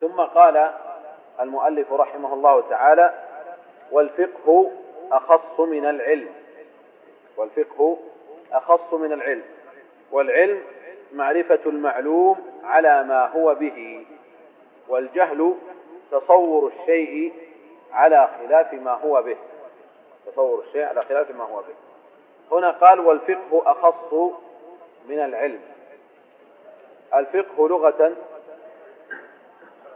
ثم قال المؤلف رحمه الله تعالى والفقه أخص من العلم. والفقه أخص من العلم. والعلم معرفة المعلوم على ما هو به. والجهل تصور الشيء على خلاف ما هو به. تصور الشيء على خلاف ما هو به. هنا قال والفقه أخص من العلم. الفقه لغة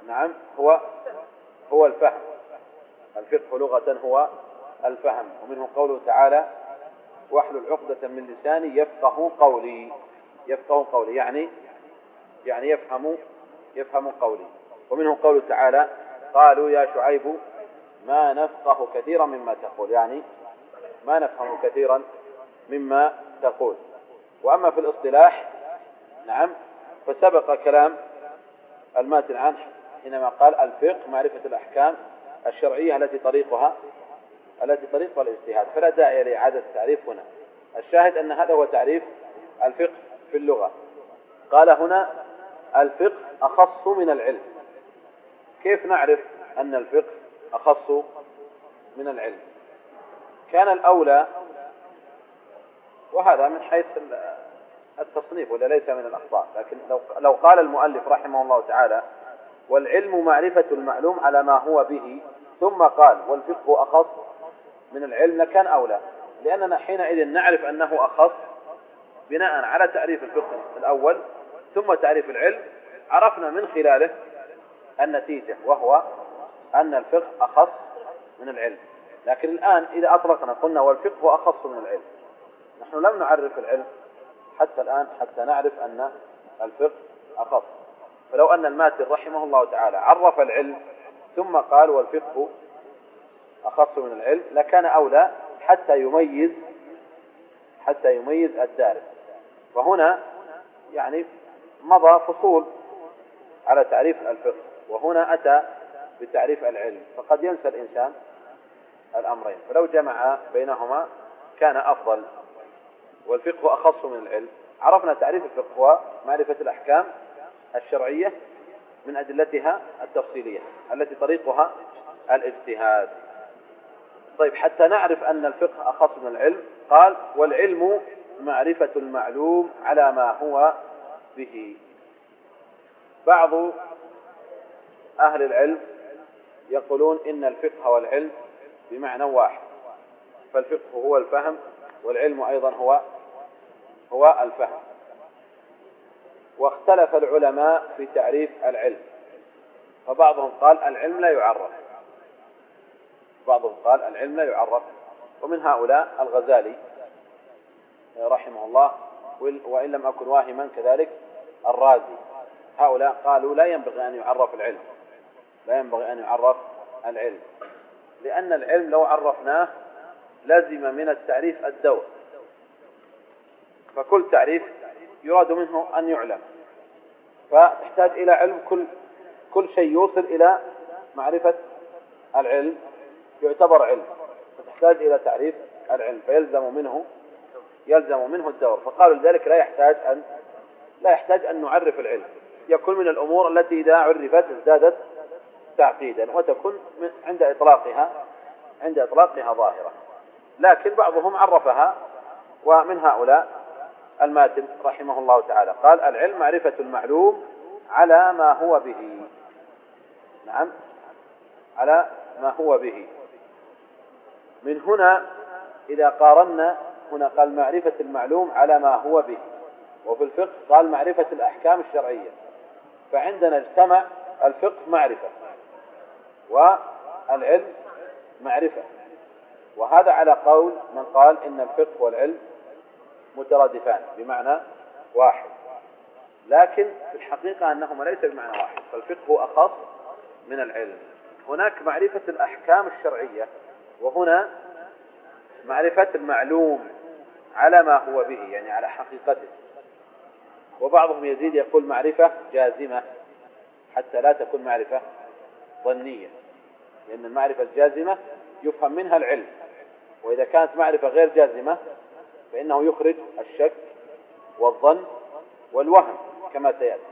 نعم هو هو الفهم. الفقه لغة هو الفهم ومنه قوله تعالى واحلل عقدة من لساني يفقه قولي. يفقه قولي يعني يعني يفهم يفهم قولي. ومنه قوله تعالى قالوا يا شعيب ما نفقه كثيرا مما تقول. يعني ما نفهم كثيرا مما تقول. وأما في الاصطلاح نعم فسبق كلام الماتن عنه حينما قال الفقه معرفة الأحكام الشرعية التي طريقها التي طريقها الاجتهاد. فلا داعي لإعادة التعريف هنا. الشاهد أن هذا هو تعريف الفقه في اللغة. قال هنا الفقه أخص من العلم. كيف نعرف أن الفقه أخص من العلم؟ كان الأولى وهذا من حيث التصنيف ولا ليس من الأخطاء. لكن لو لو قال المؤلف رحمه الله تعالى والعلم معرفة المعلوم على ما هو به. ثم قال والفقه أخص. من العلم لكان أولى. لأننا حينئذ نعرف أنه أخص بناء على تعريف الفقه الأول ثم تعريف العلم. عرفنا من خلاله النتيجة وهو أن الفقه أخص من العلم. لكن الآن إذا أطلقنا قلنا والفقه أخص من العلم. نحن لم نعرف العلم حتى الآن حتى نعرف أن الفقه أخص. فلو أن الماتر رحمه الله تعالى عرف العلم ثم قال والفقه أخص من العلم لكان أولى حتى يميز حتى يميز الدارس. فهنا يعني مضى فصول على تعريف الفقه وهنا أتى بتعريف العلم. فقد ينسى الإنسان الأمرين. فلو جمع بينهما كان أفضل. والفقه أخص من العلم. عرفنا تعريف الفقه معرفة الأحكام الشرعية من أدلتها التفصيلية التي طريقها الاجتهاد. طيب حتى نعرف أن الفقه أخص من العلم قال والعلم معرفة المعلوم على ما هو به. بعض أهل العلم يقولون إن الفقه والعلم بمعنى واحد فالفقه هو الفهم والعلم أيضا هو هو الفهم. واختلف العلماء في تعريف العلم. فبعضهم قال العلم لا يعرف. بعضهم قال العلم لا يعرف. ومن هؤلاء الغزالي رحمه الله وإن لم أكن واهما كذلك الرازي. هؤلاء قالوا لا ينبغي أن يعرف العلم. لا ينبغي أن يعرف العلم. لأن العلم لو عرفناه لازم من التعريف الدور فكل تعريف يراد منه أن يعلم. فتحتاج إلى علم كل كل شيء يوصل إلى معرفة العلم يعتبر علم. فتحتاج إلى تعريف العلم فيلزم منه يلزم منه الدور. فقالوا لذلك لا يحتاج أن لا يحتاج أن نعرف العلم. يكون من الأمور التي إذا عرفت ازدادت تعقيدا وتكون عند إطلاقها عند إطلاقها ظاهرة. لكن بعضهم عرفها ومن هؤلاء الماتن رحمه الله تعالى. قال العلم معرفة المعلوم على ما هو به. نعم. على ما هو به. من هنا إذا قارنا هنا قال معرفة المعلوم على ما هو به. وفي الفقه قال معرفة الأحكام الشرعية. فعندنا اجتمع الفقه معرفة والعلم معرفة. وهذا على قول من قال إن الفقه والعلم مترادفان بمعنى واحد. لكن في الحقيقة أنهما ليس بمعنى واحد فالفقه أخص من العلم. هناك معرفة الأحكام الشرعية وهنا معرفة المعلوم على ما هو به يعني على حقيقته. وبعضهم يزيد يقول معرفة جازمة حتى لا تكون معرفة ظنية لأن المعرفة الجازمة يفهم منها العلم. وإذا كانت معرفة غير جازمة فإنه يخرج الشك والظن والوهم كما سيأتي.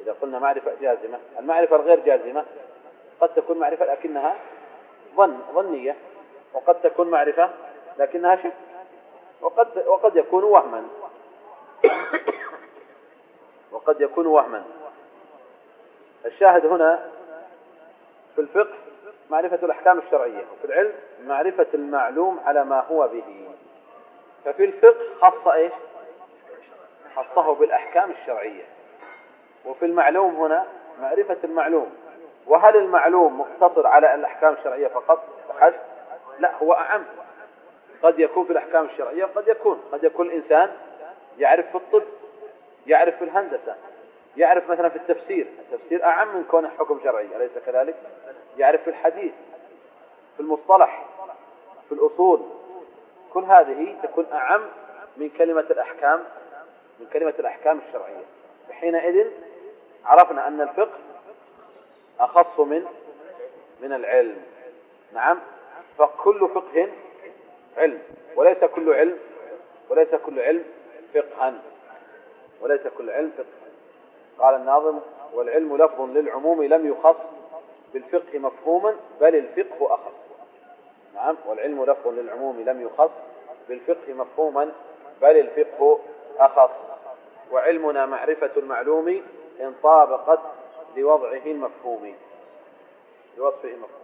إذا قلنا معرفة جازمة المعرفة الغير جازمة قد تكون معرفة لكنها ظن ظنية وقد تكون معرفة لكنها شك وقد وقد يكون وهما. وقد يكون وهما. الشاهد هنا في الفقه معرفة الأحكام الشرعية وفي العلم معرفة المعلوم على ما هو به. ففي الفقه خص إيش؟ خصه بالأحكام الشرعية. وفي المعلوم هنا معرفة المعلوم. وهل المعلوم مقتصر على الأحكام الشرعية فقط؟ فحسب. لا هو أعم. قد يكون في الأحكام الشرعية وقد يكون. قد يكون الإنسان يعرف في الطب يعرف في الهندسة يعرف مثلا في التفسير. التفسير أعم من كونه حكم شرعي أليس كذلك؟ يعرف في الحديث في المصطلح في الأصول. كل هذه تكون أعم من كلمة الأحكام من كلمة الأحكام الشرعية. حينئذ عرفنا أن الفقه أخص من من العلم. نعم؟ فكل فقه علم وليس كل علم وليس كل علم فقها وليس كل علم فقها. قال الناظم والعلم لفظ للعموم لم يخص بالفقه مفهوما بل الفقه أخص. نعم والعلم لفظ للعموم لم يخص بالفقه مفهوما بل الفقه أخص. وعلمنا معرفة المعلوم إن طابقت لوضعه المفهوم لوصفه المفهوم.